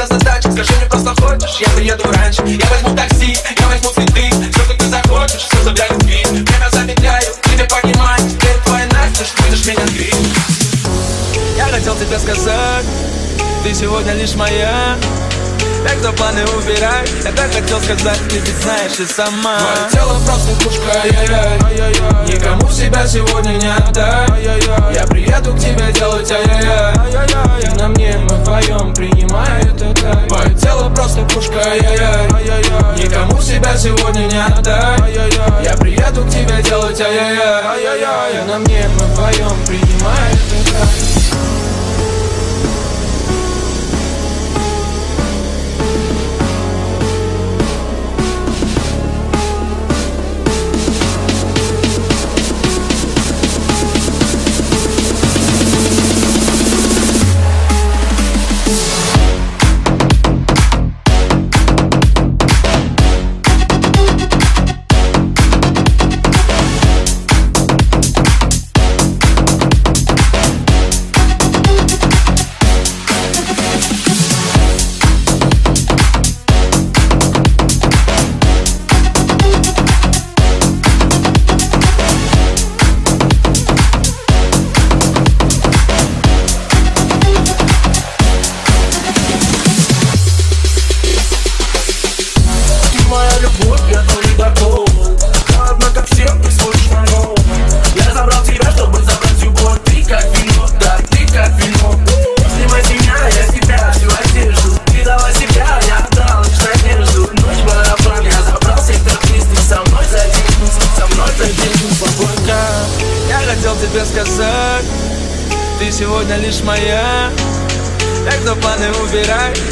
Сегодня час сдачи, скажи мне просто хочешь? Я приеду раньше, я возьму такси Я возьму цветы, все, что ты захочешь Все для любви, время замедляю Тебе понимать, теперь твоя Настя Будешь меня греть. Я хотел тебе сказать Ты сегодня лишь моя так что планы убирай Я так хотел сказать, ты ведь знаешь и сама. Твое тело просто пушка, ай-яй-яй. Никому себя сегодня не отдай Я приеду к тебе делать ай-яй-яй. Ты на мне, мы вдвоем принимай это. Так Твое тело просто пушка, ай-яй-яй. Никому себя сегодня не отдай Я приеду к тебе делать ай-яй-яй. Ты на мне, мы вдвоем принимай это. так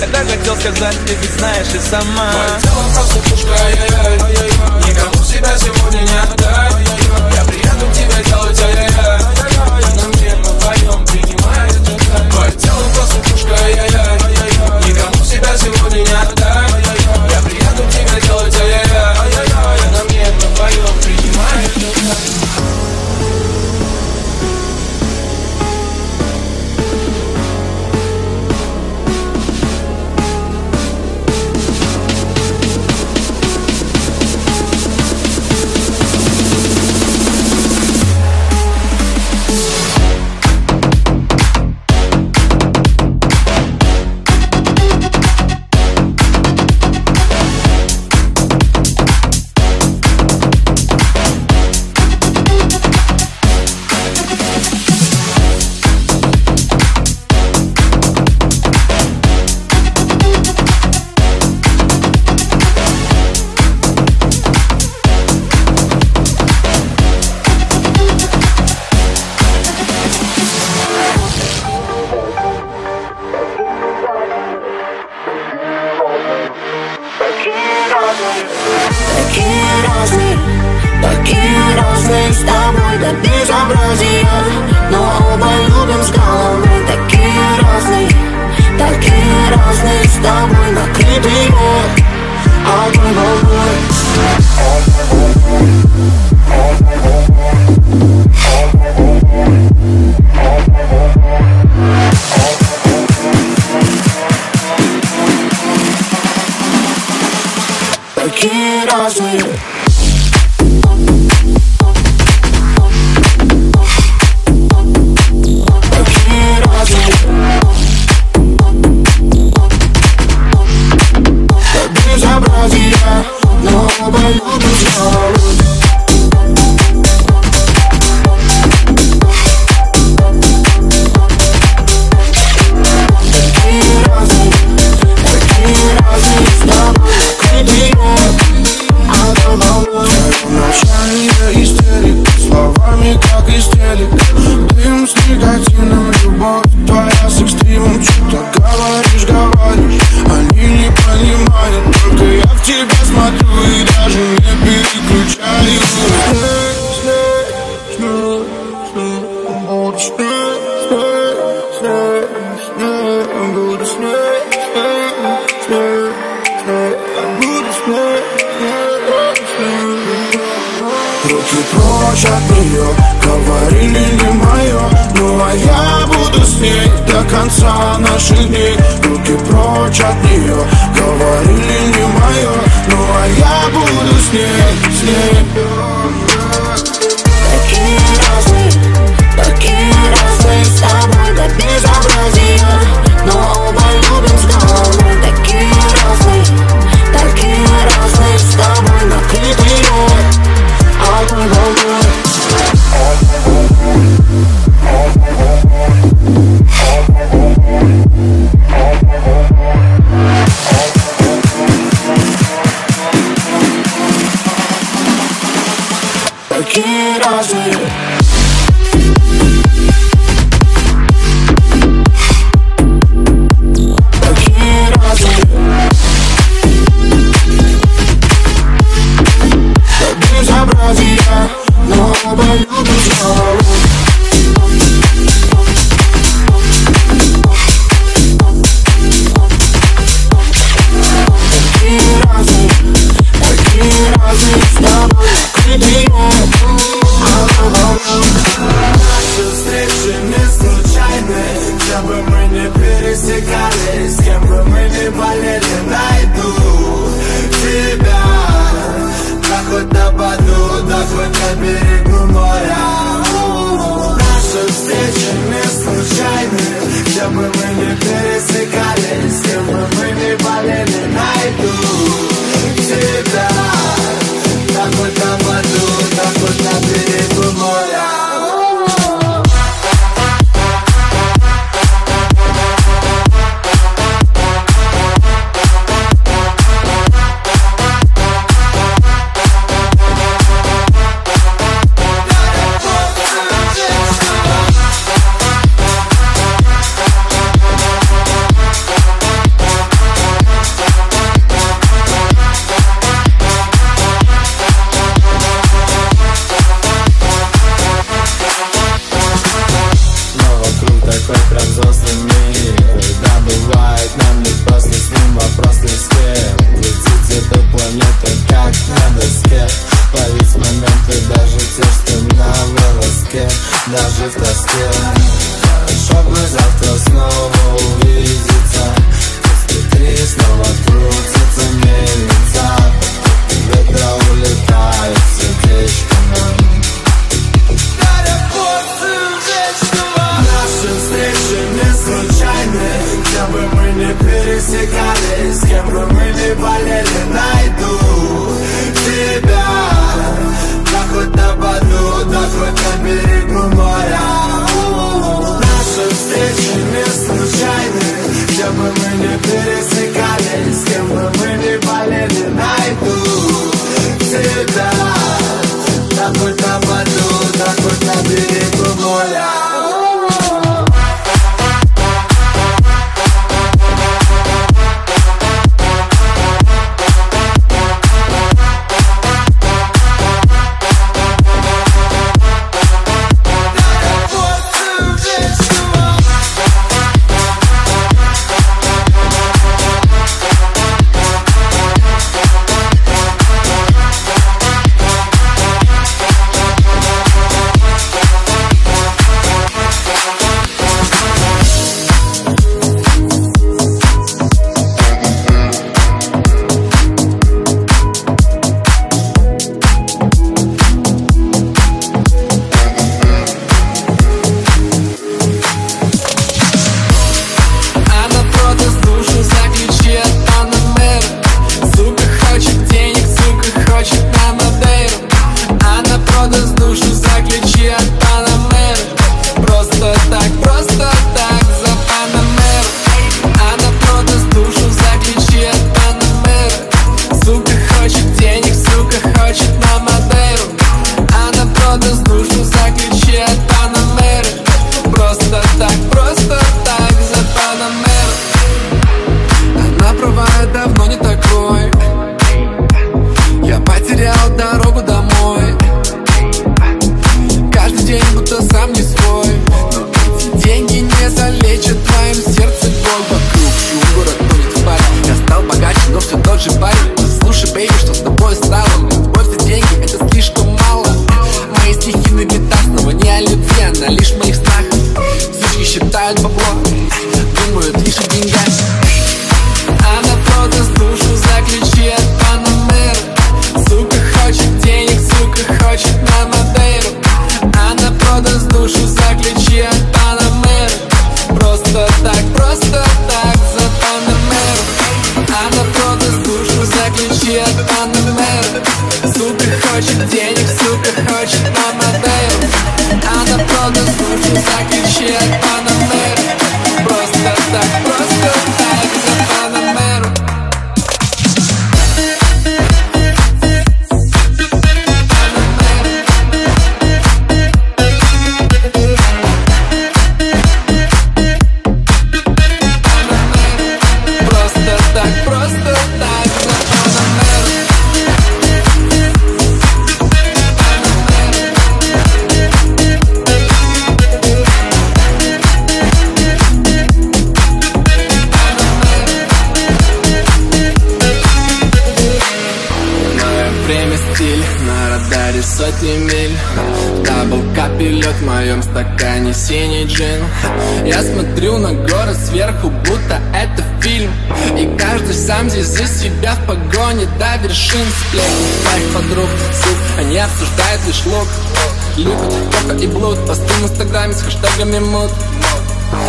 Я так хотел сказать, ты ведь знаешь и сама. Твое тело просто пушка, ай-яй-яй. Никому себя сегодня не отдай. Я приеду к тебе делать, ай-яй-яй.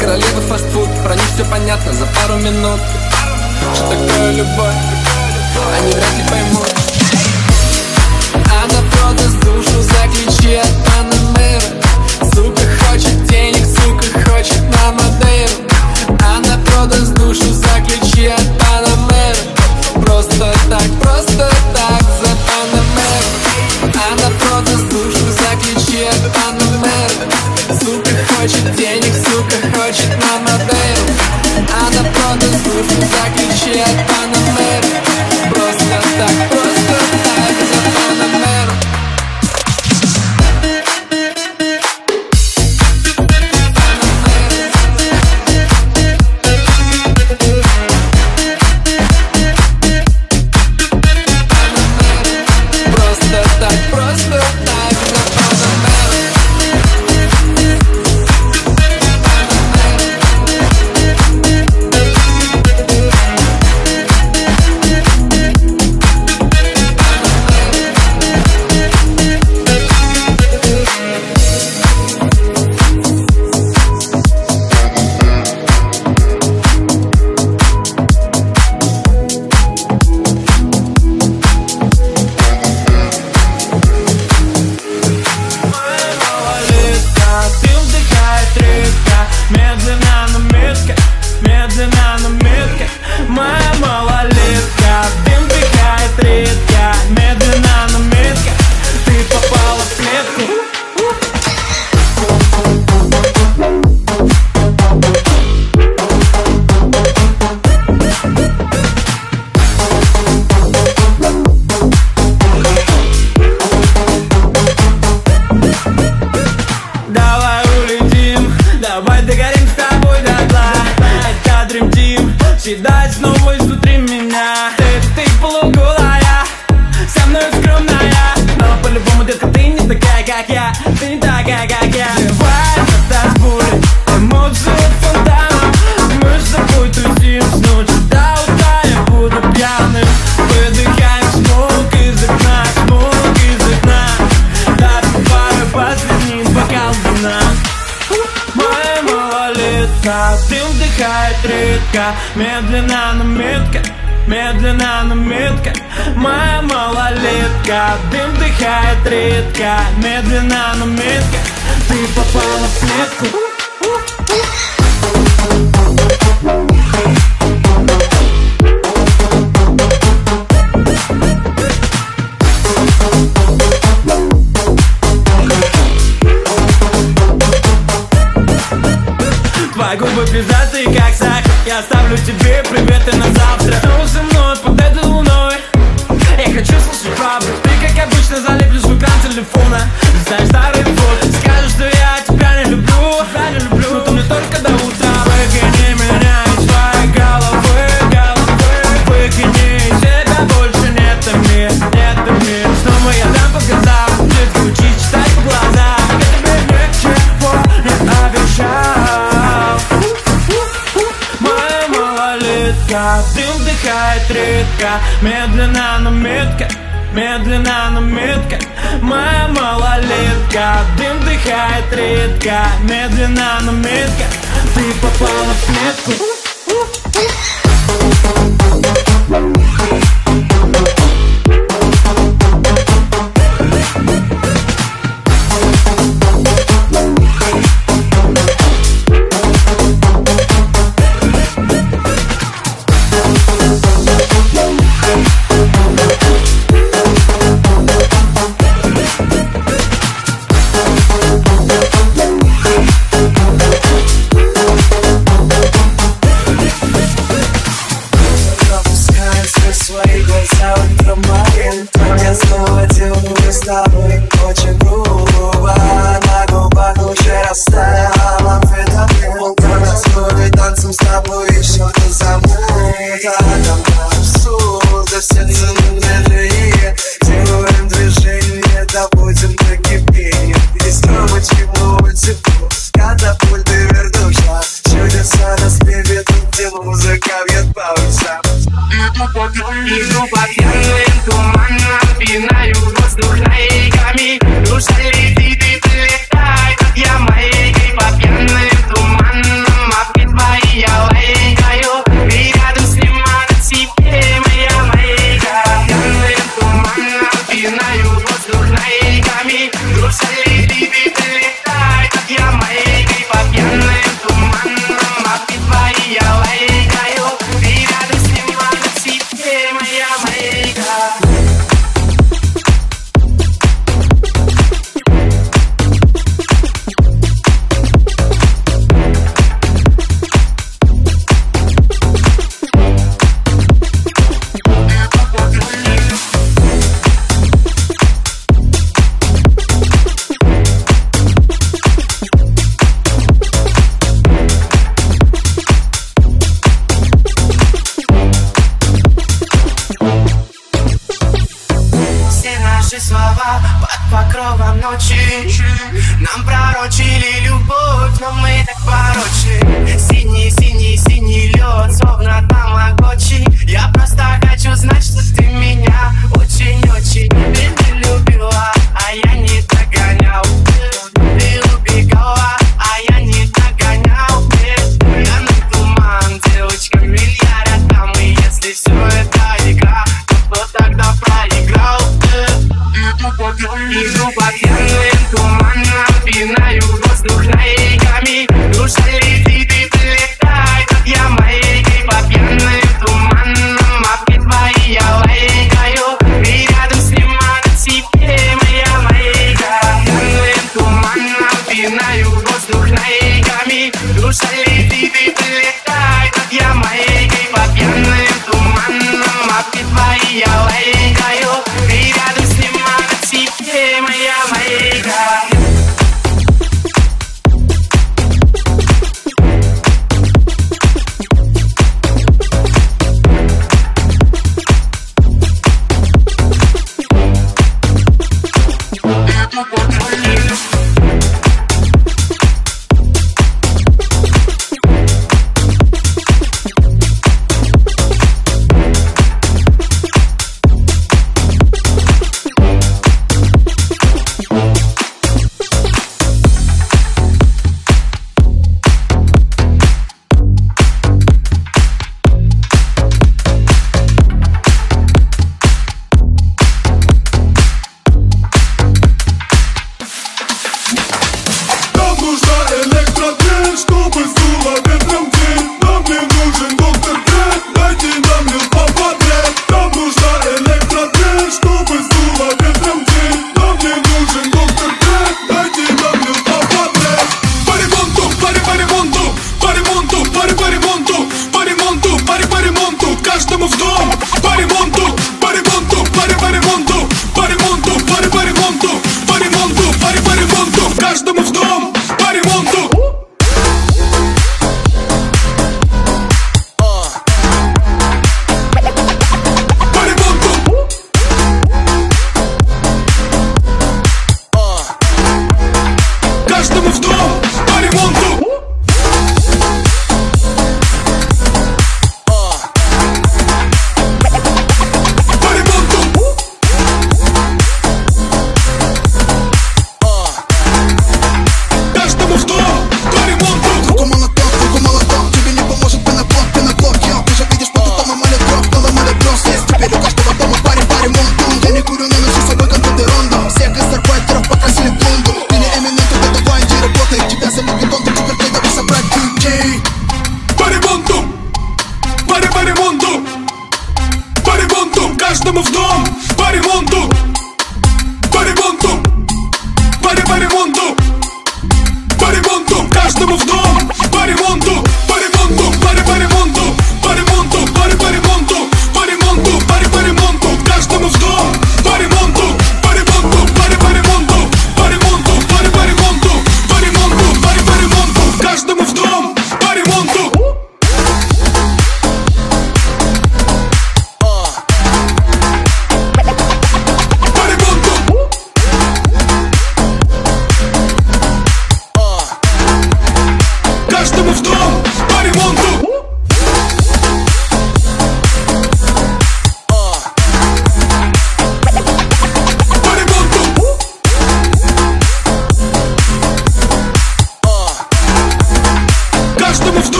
Королева фастфуд, про них все понятно за пару минут. Что такое любовь, они вряд ли поймут. Она продаст душу за ключи от Панамера Сука хочет денег, сука хочет на Мадейру Она продаст душу за ключи от Панамера Просто так, просто так за Панамеру Она продаст душу за ключи от Панамера Сука хочет денег, сука, хочет на модель Она продает службу за ключи от отдыхает редко. Медленно, но метко Медленно, но метко. Моя малолетка Дым дыхает редко. Медленно, но метко. Ты попала в клетку. Медленно, но метка Медленно, но метка Моя малолетка Дым дыхает редко. Медленно, но метка Ты попала в метку.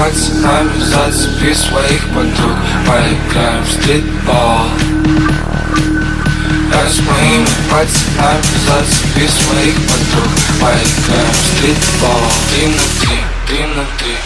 пальцами зацепи своих подруг Поиграем в стритбол Я с моими пальцами зацепи своих подруг Поиграем в стритбол Три на три, три на три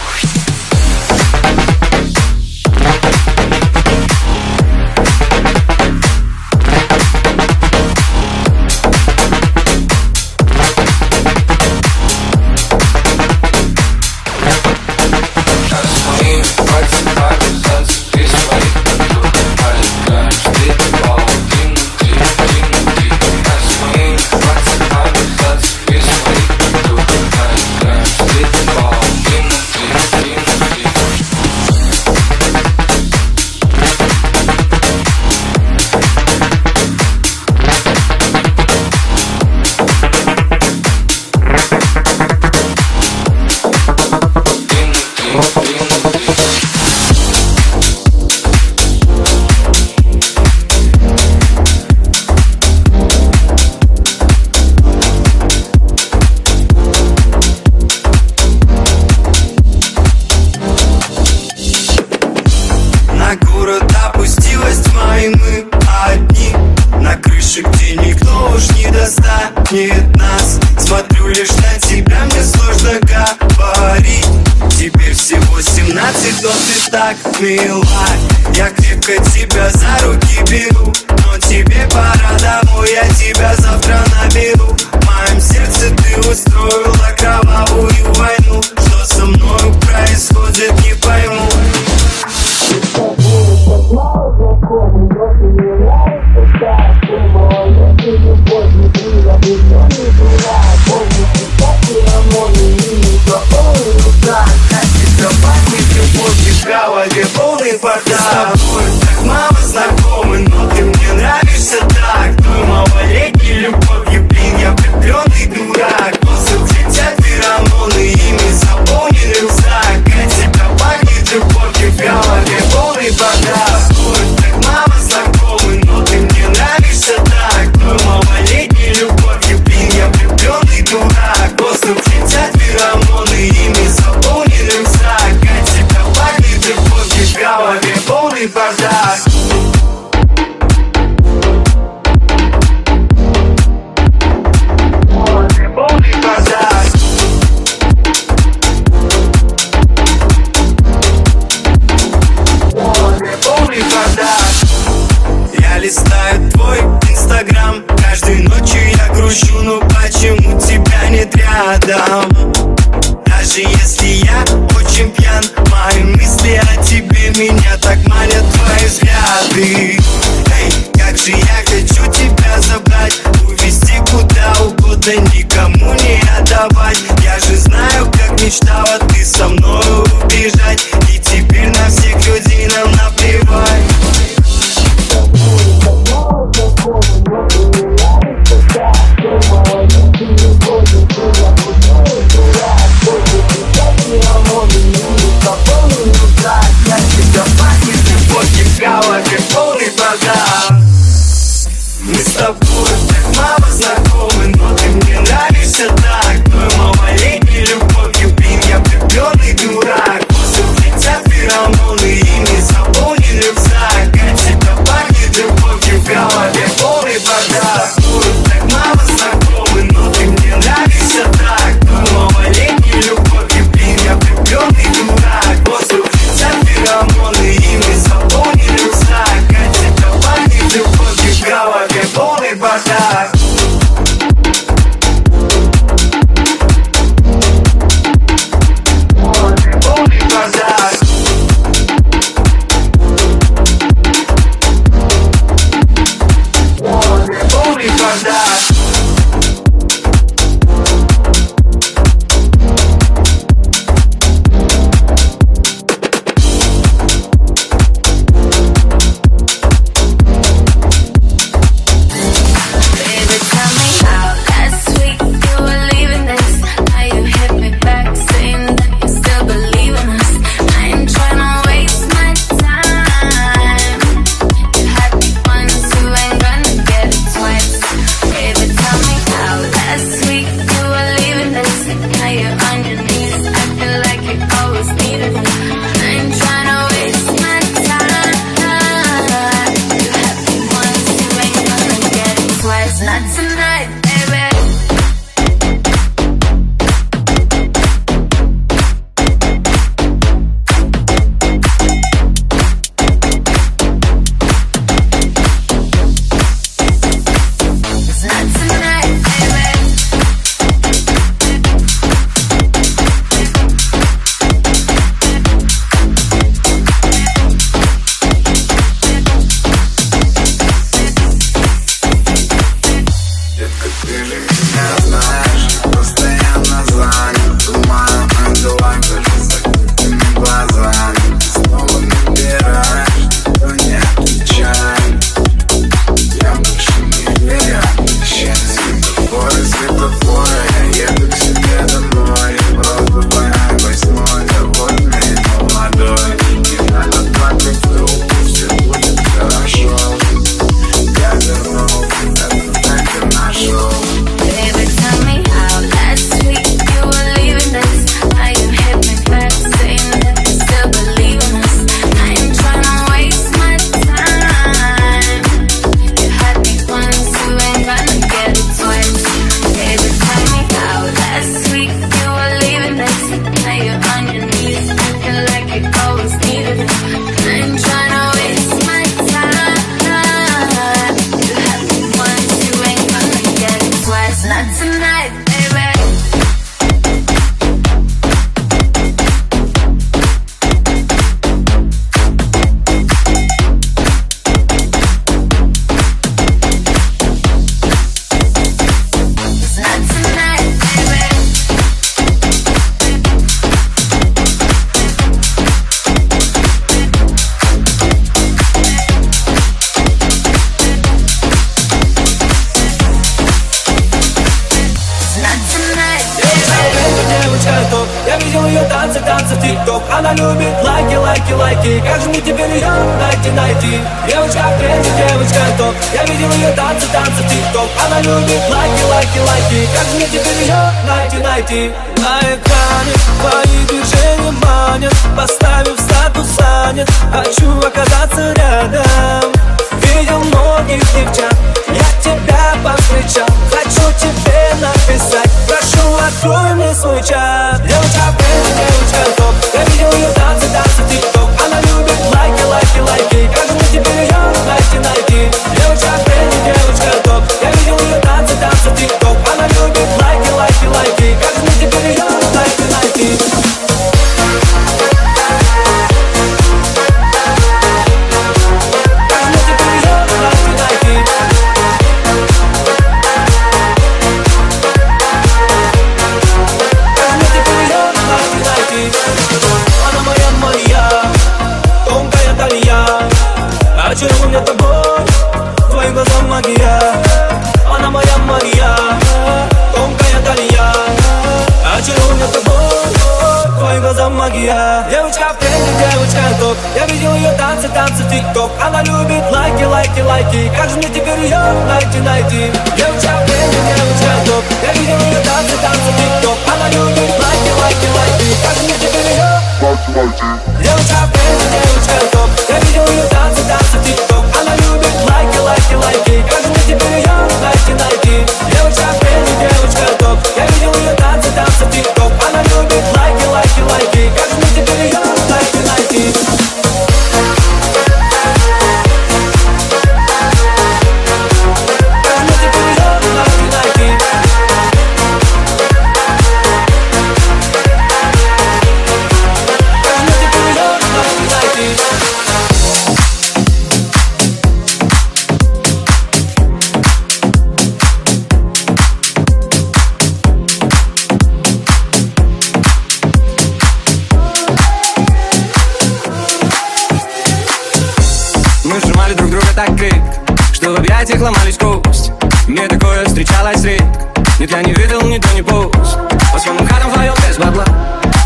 ломались кости Мне такое встречалось редко. Нет, я не видел ни до, ни после По съемным хатам вдвоем без бабла.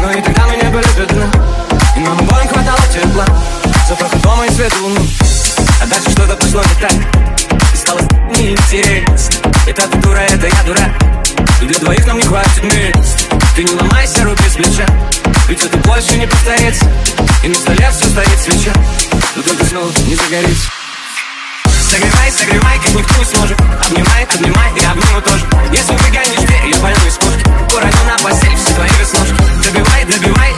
Но и тогда мы не были бедны И нам обоим хватало тепла. Запаха дома и свет луны А дальше что-то пошло не так. И стало неинтересно. Это ты дура, это я дурак. И для двоих нам не хватит мест Ты не ломайся, руки с плеча. Ведь это больше не повторится. И на столе все стоит свеча. Но только снова не загорится Согревай, согревай, как никто не сможет Обнимай, обнимай, я обниму тоже. Если выгонишь дверь, я пойму из пушки Уроню на постель все твои веснушки Добивай, добивай,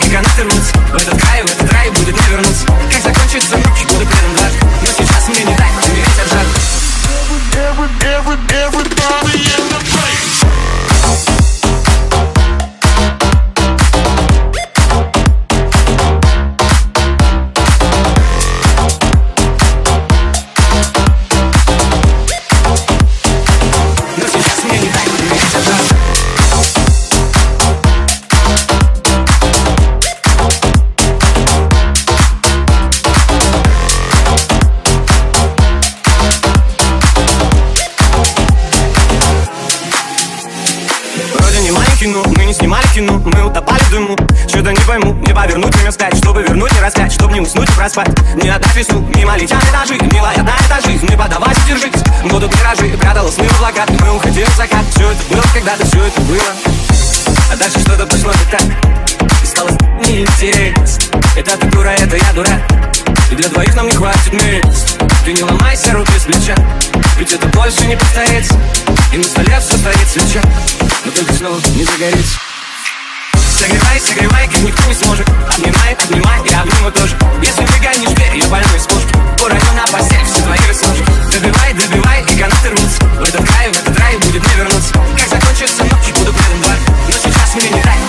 проспать Не весну, мимо летят этажи Милая, одна эта жизнь, не подавайся, держись Будут миражи, прятала сны в облака Мы уходили в закат, все это было когда-то, все это было. А дальше что-то пошло не так. И стало неинтересно. Это ты дура, это я дурак И для двоих нам не хватит мест. Ты не ломайся, руки с плеча. Ведь это больше не повторится. И на столе все стоит свеча. Но только снова не загорится Согревай, согревай, как никто не сможет. Обнимай, обнимай, я обниму тоже. Если выгонишь дверь, я пойму из пушки Уроню на постель все твои веснушки Добивай, добивай, и канаты рвутся. В этот край, в этот рай будет не вернуться. Как закончится ночь, буду предан дважды Но сейчас мне не дай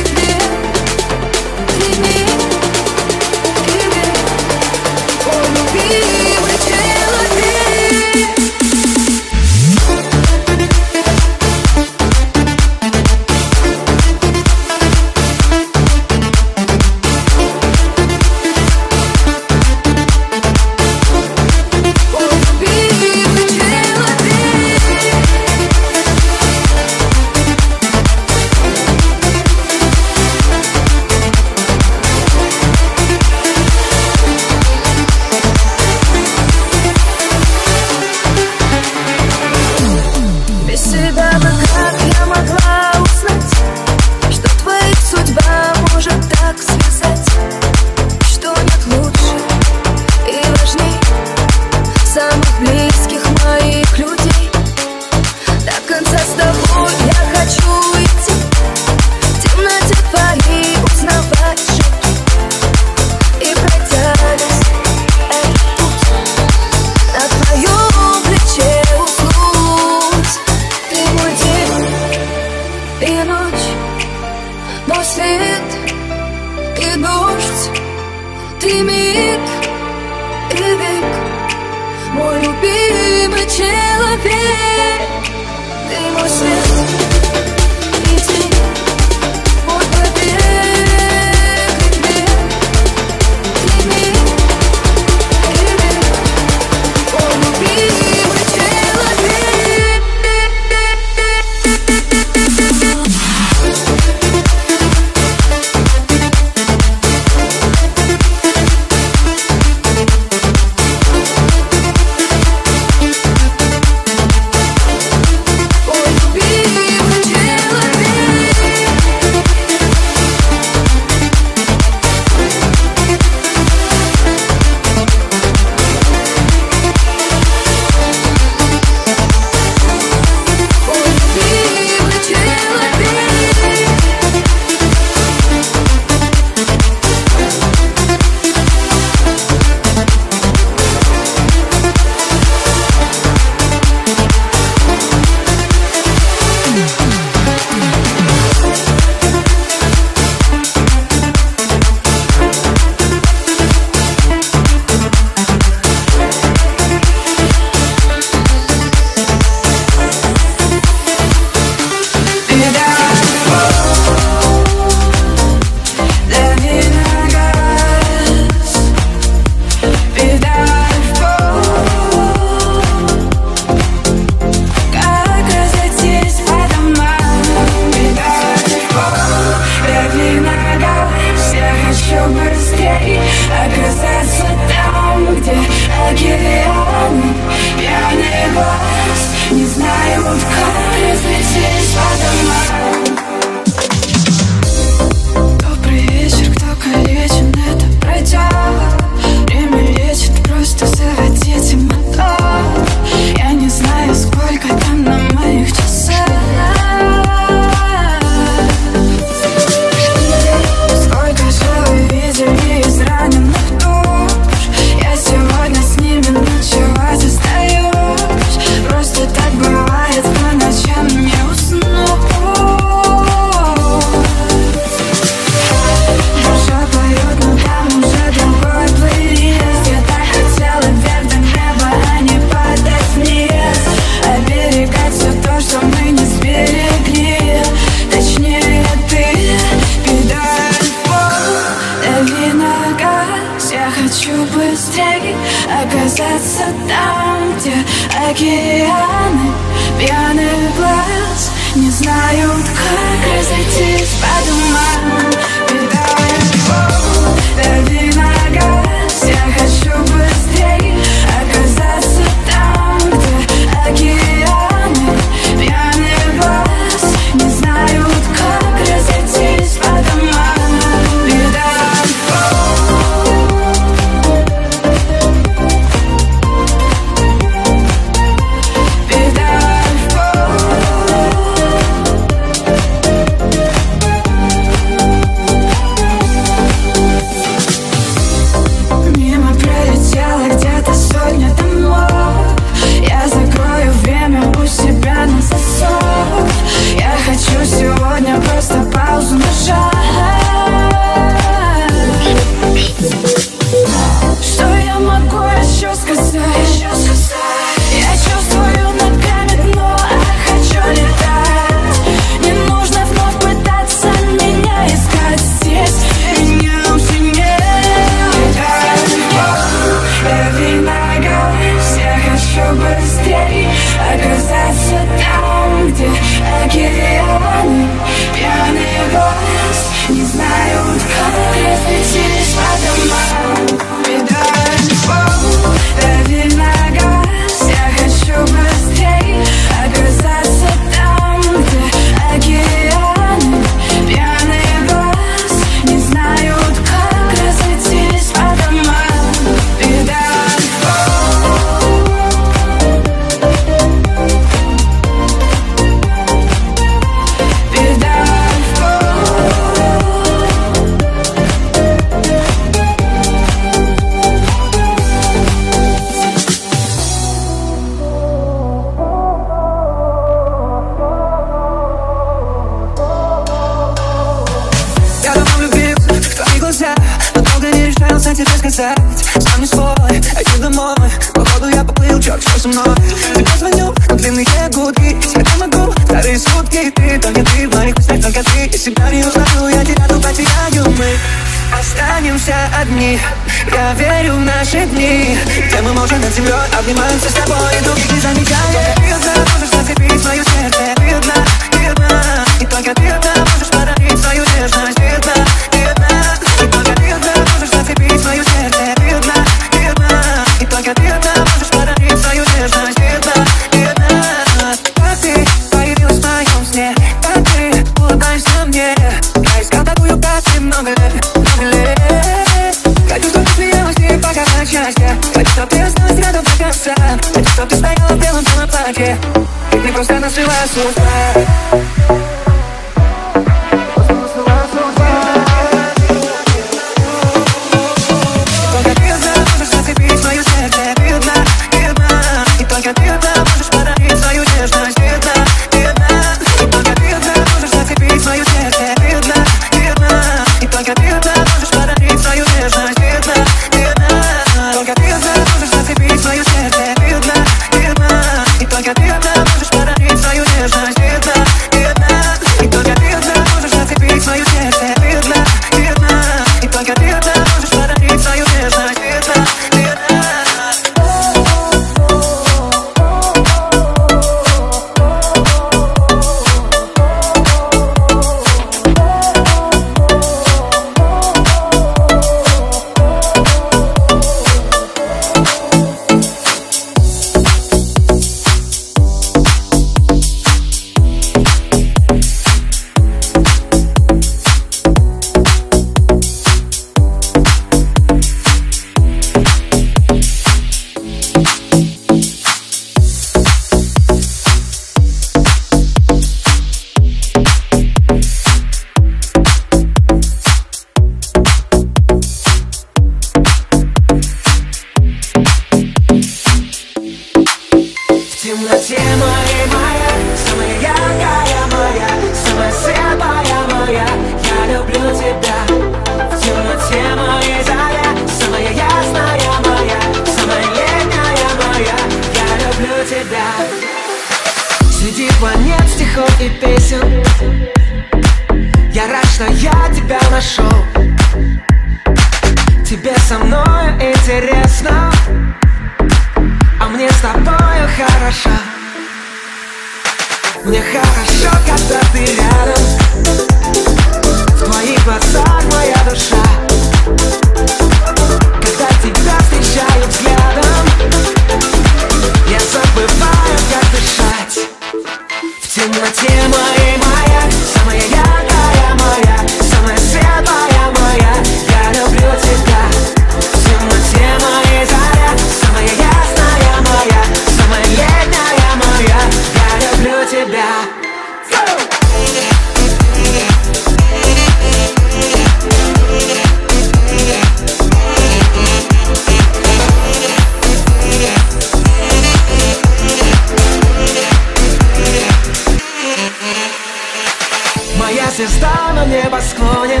звезда на небосклоне.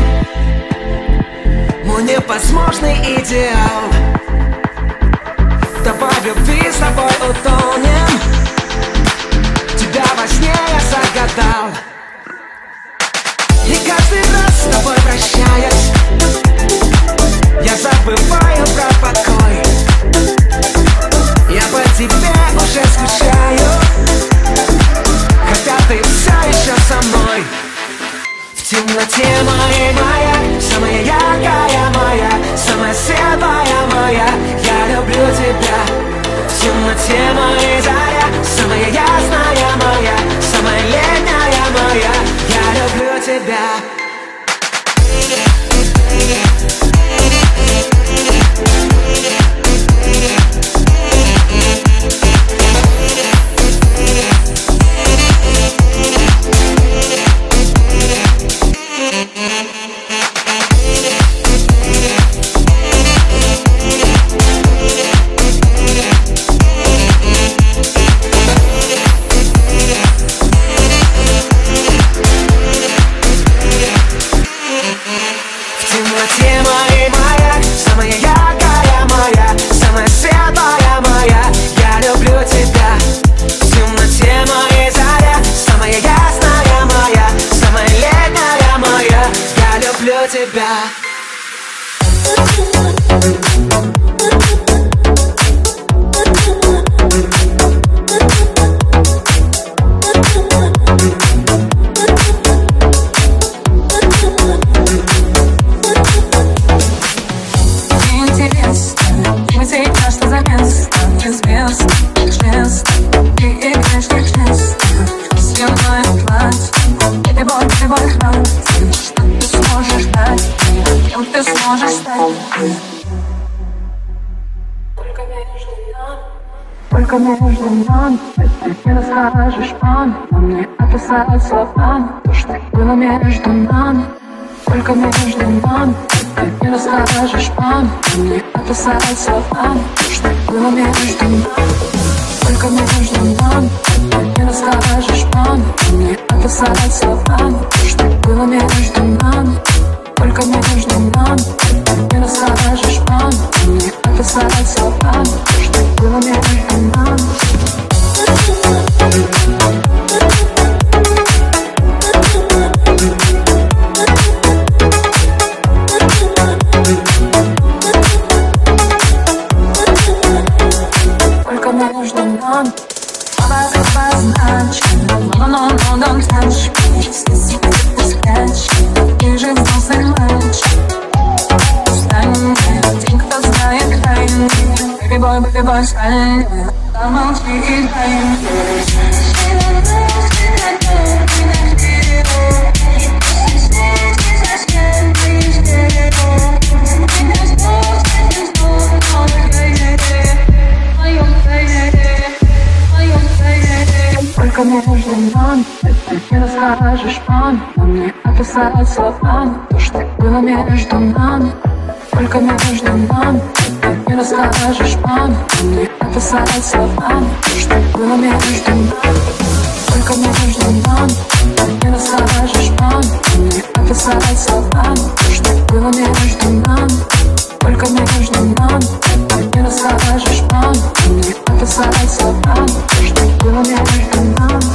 Мой невозможный идеал. Давай в любви с тобой утонем. Тебя во сне я загадал. И каждый раз с тобой прощаясь Я забываю про покой. Я по тебе уже скучаю темноте моей моя Самая яркая моя Самая светлая моя. Я люблю тебя. В темноте моей заря Самая ясная моя Самая летняя моя. Я люблю тебя Только между нами Ты не расскажешь маме Но мне описать словами То, что было между нами. Только между нами Ты не расскажешь маме Но мне описать словами То, что было между нами. Только между нами Ты не расскажешь маме Но мне описать словами То, что было между нами Только между нами Ты не маме Но мне описать словами То, что было между нами Только Boy, встань Замолчи дай Только между нами Ты не расскажешь маме Но мне описать словами То, что было между нами. Только между нами не расскажешь маме Мне описать словами что было между нами. Только между нами. Ты не расскажешь маме Мне описать словами что было между нами. Только между нами. Ты не расскажешь маме Мне описать словами что было между нами.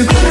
you.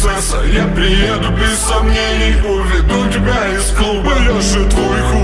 принцесса. Я приеду без сомнений Уведу тебя из клуба Леша, твой хуй.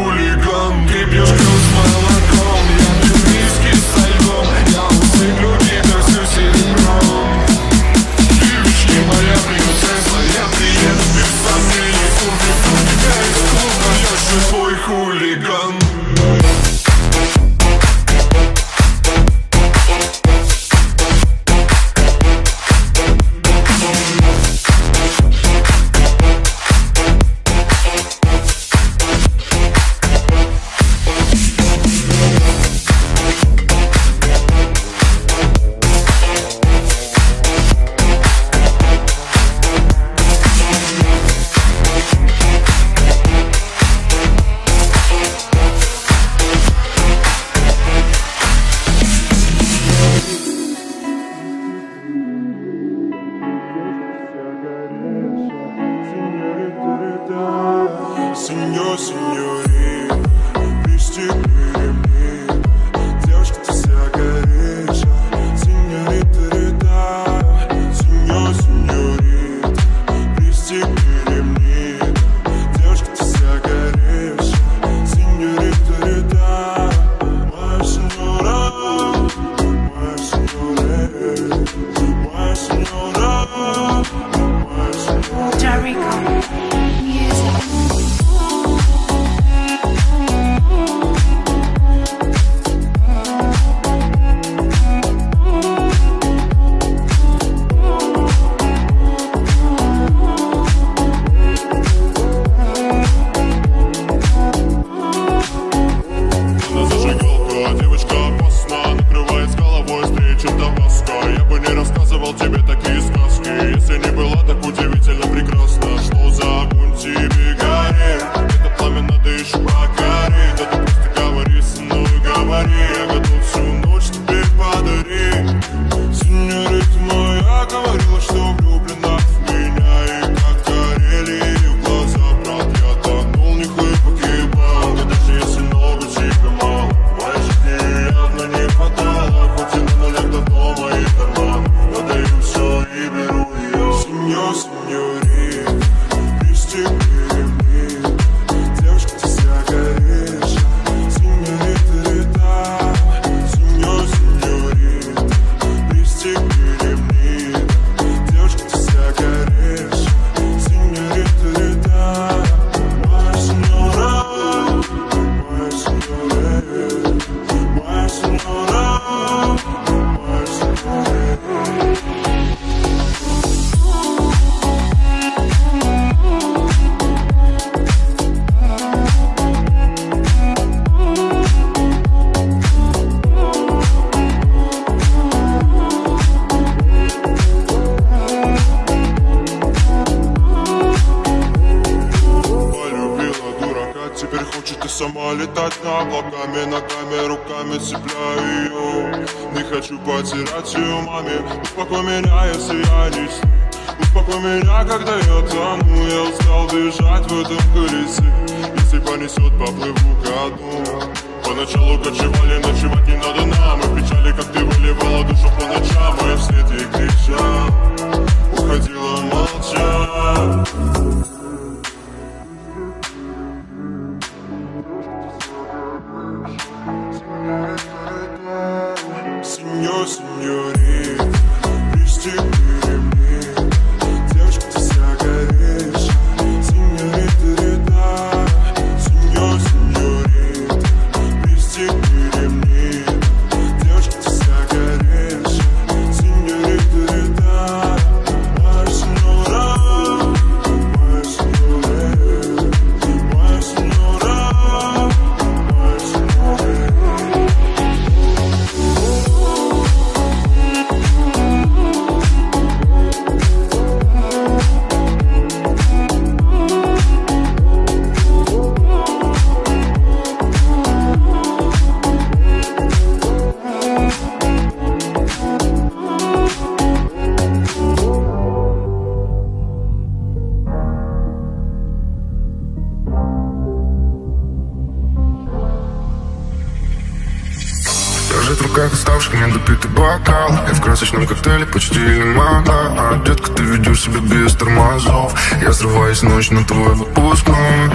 Красочном коктейле почти лимонад А, детка, ты ведешь себя без тормозов. Я срываюсь ночь на твой выпускной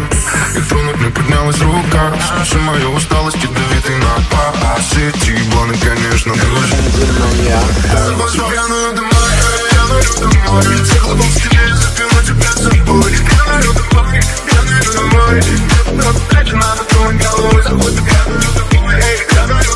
И тронуть не поднялась рука. Слушай мою усталость, ядовитый напад Сети, бланы, конечно, дружи Забудь пьяную домой, я нырю домой. Стекло в стене, запину тебя собой. Я домой, я домой. Нет, встречи надо твоей головой. Забудь пьяную домой, эй,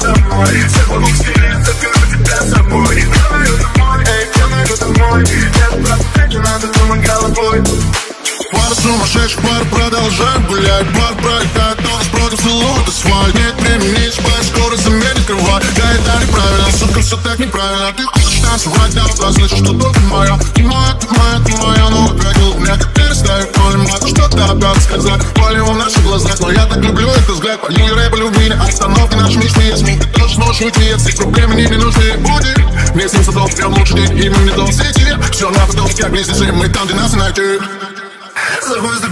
домой Стекло в стене, запину тебя с собой Я нырю домой, эй, я нырю домой Нет, встречи надо твоей головой Пара сумасшедших, пар продолжает гулять. Бар пролетает, нос против целует асфальт Нет времени спать, скоро заменит кровать. Да это неправильно, сука, все так неправильно. Ты хочешь танцевать, да, да, значит, что только моя. Ты моя, ты моя, ты моя, но опять у меня как перестаю понимать Что-то опять сказать, полево в наших глазах Но я так люблю этот взгляд, по ней рэп любви Остановки наш мix, не СМИ Ты тоже сможешь уйти, если проблемы не нужны Буди, мне с ним садов, прям лучший день И мы не дом сети, все на потом, как близнецы Мы там, где нас найти I'm going to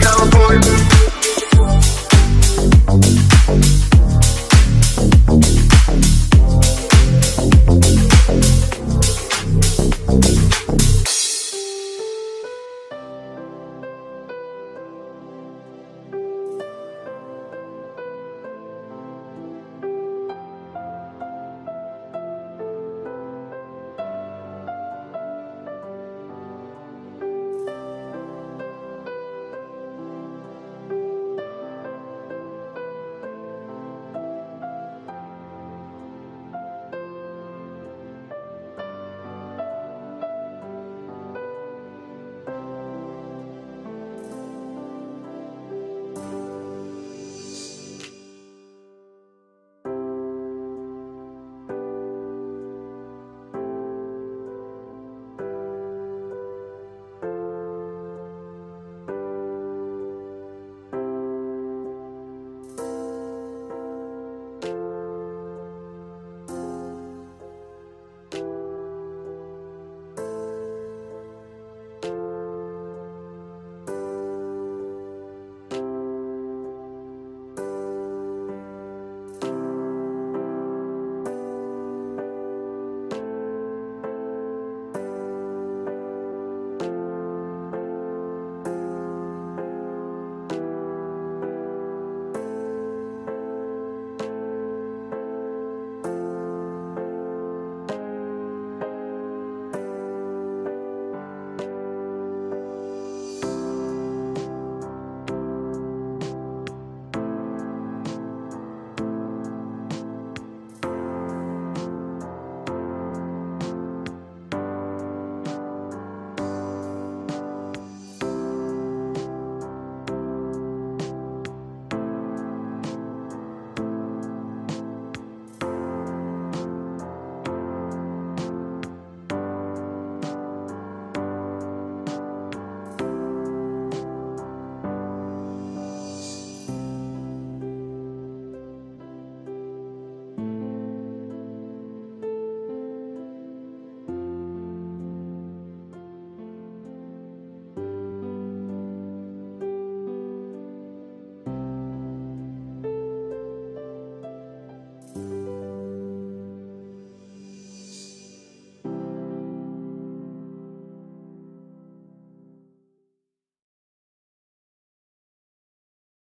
California.